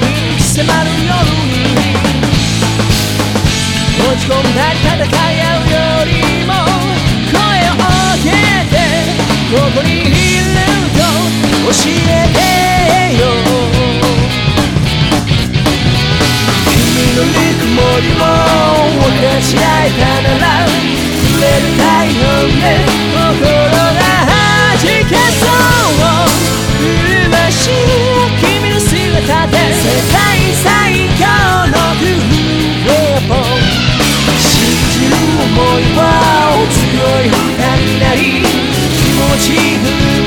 に迫る夜に落ち込んだり戦い合うよりも声を上げて。ここにいると教えて。よ君のぬくもりを分かち合えたなら触れる太陽で気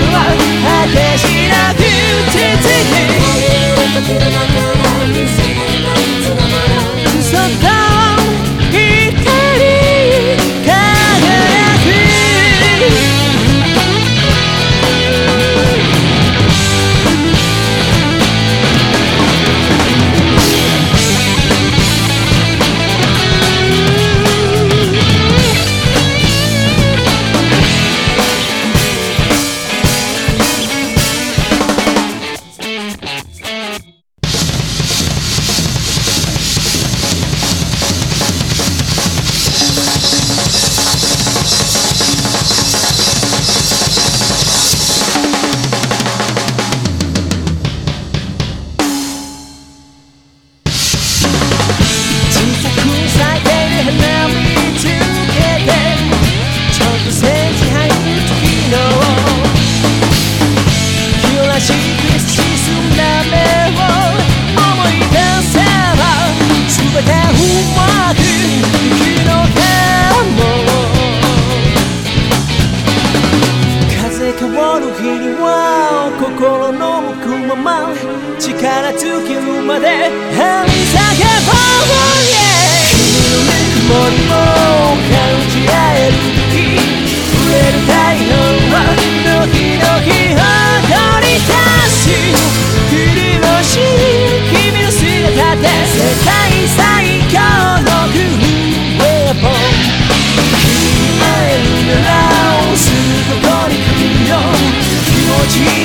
心の向くまま力尽きるまで張り裂けぼうへエイ曇りも感じ合える時触える太陽はドキドキ踊り出しりのし君の姿で世界最強のグループ君会えるならすぐここに来るよ。気持ちいい。